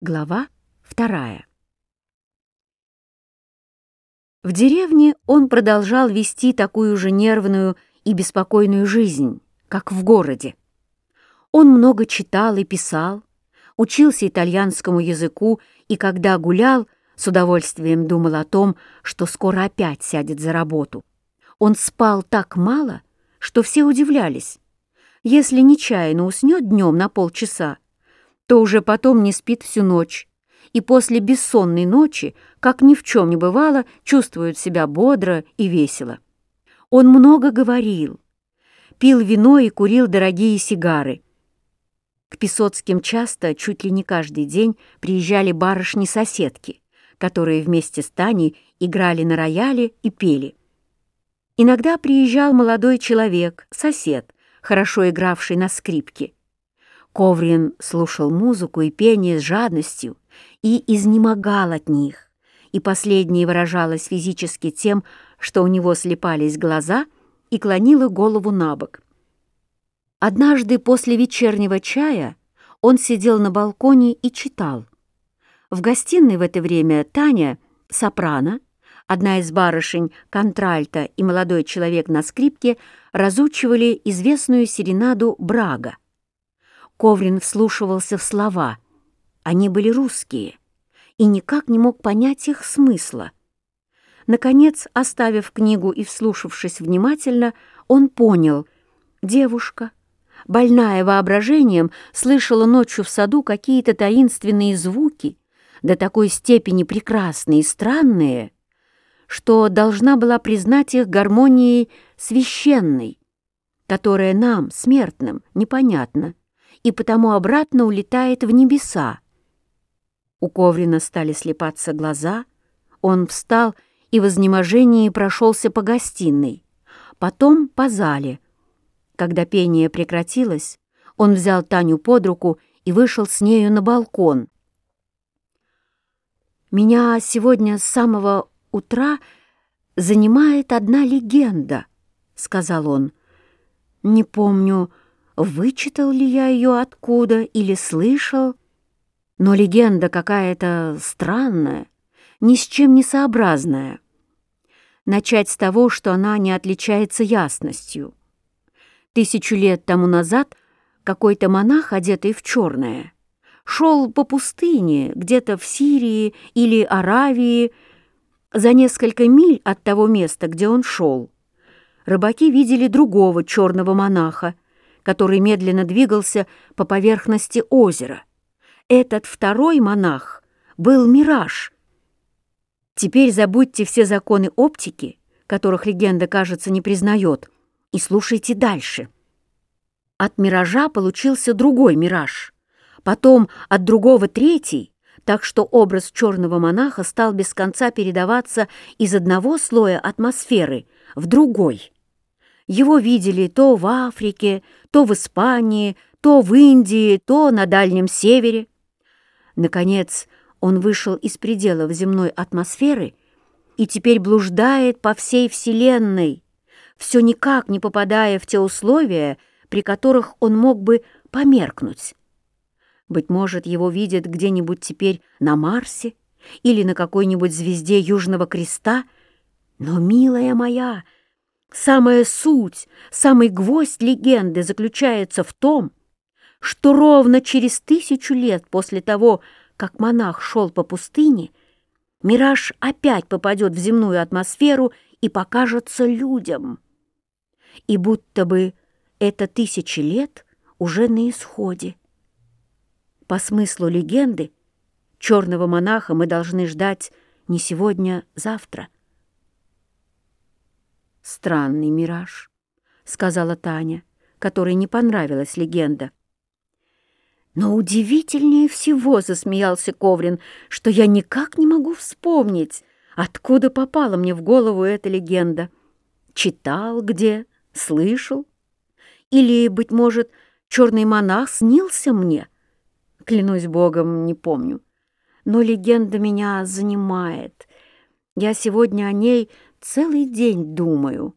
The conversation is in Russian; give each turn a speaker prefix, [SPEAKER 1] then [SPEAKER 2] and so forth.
[SPEAKER 1] Глава вторая. В деревне он продолжал вести такую же нервную и беспокойную жизнь, как в городе. Он много читал и писал, учился итальянскому языку и, когда гулял, с удовольствием думал о том, что скоро опять сядет за работу. Он спал так мало, что все удивлялись. Если нечаянно уснет днем на полчаса, то уже потом не спит всю ночь, и после бессонной ночи, как ни в чем не бывало, чувствует себя бодро и весело. Он много говорил, пил вино и курил дорогие сигары. К Песоцким часто, чуть ли не каждый день, приезжали барышни-соседки, которые вместе с Таней играли на рояле и пели. Иногда приезжал молодой человек, сосед, хорошо игравший на скрипке, Коврин слушал музыку и пение с жадностью и изнемогал от них, и последнее выражалось физически тем, что у него слепались глаза и клонило голову на бок. Однажды после вечернего чая он сидел на балконе и читал. В гостиной в это время Таня, сопрано, одна из барышень, контральта и молодой человек на скрипке разучивали известную серенаду «Брага». Коврин вслушивался в слова. Они были русские и никак не мог понять их смысла. Наконец, оставив книгу и вслушавшись внимательно, он понял — девушка, больная воображением, слышала ночью в саду какие-то таинственные звуки, до такой степени прекрасные и странные, что должна была признать их гармонией священной, которая нам, смертным, непонятна и потому обратно улетает в небеса. У Коврина стали слепаться глаза, он встал и в изнеможении прошелся по гостиной, потом по зале. Когда пение прекратилось, он взял Таню под руку и вышел с нею на балкон. «Меня сегодня с самого утра занимает одна легенда», — сказал он. «Не помню, вычитал ли я ее откуда или слышал, но легенда какая-то странная, ни с чем не сообразная. Начать с того, что она не отличается ясностью. Тысячу лет тому назад какой-то монах, одетый в черное, шел по пустыне где-то в Сирии или Аравии за несколько миль от того места, где он шел. Рыбаки видели другого черного монаха, который медленно двигался по поверхности озера. Этот второй монах был мираж. Теперь забудьте все законы оптики, которых легенда, кажется, не признает, и слушайте дальше. От миража получился другой мираж, потом от другого третий, так что образ черного монаха стал без конца передаваться из одного слоя атмосферы в другой. Его видели то в Африке, то в Испании, то в Индии, то на Дальнем Севере. Наконец, он вышел из пределов земной атмосферы и теперь блуждает по всей Вселенной, все никак не попадая в те условия, при которых он мог бы померкнуть. Быть может, его видят где-нибудь теперь на Марсе или на какой-нибудь звезде Южного Креста, но, милая моя, — Самая суть, самый гвоздь легенды заключается в том, что ровно через тысячу лет после того, как монах шел по пустыне, мираж опять попадет в земную атмосферу и покажется людям. И будто бы это тысячи лет уже на исходе. По смыслу легенды, черного монаха мы должны ждать не сегодня-завтра, «Странный мираж», — сказала Таня, которой не понравилась легенда. «Но удивительнее всего», — засмеялся Коврин, «что я никак не могу вспомнить, откуда попала мне в голову эта легенда. Читал где, слышал? Или, быть может, черный монах снился мне? Клянусь богом, не помню. Но легенда меня занимает. Я сегодня о ней целый день думаю.